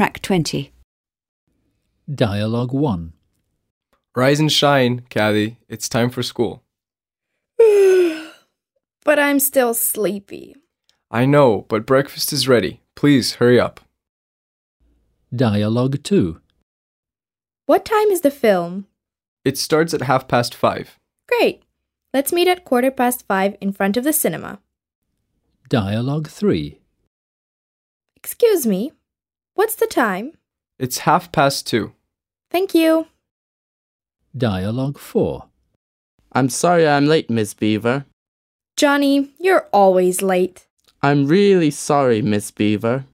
track 20. Dialogue 1. Rise and shine, Kathy. It's time for school. but I'm still sleepy. I know, but breakfast is ready. Please hurry up. Dialogue 2. What time is the film? It starts at half past five. Great. Let's meet at quarter past five in front of the cinema. Dialogue 3. Excuse me. What's the time? It's half past two. Thank you. Dialogue 4. I'm sorry I'm late, Miss Beaver. Johnny, you're always late. I'm really sorry, Miss Beaver.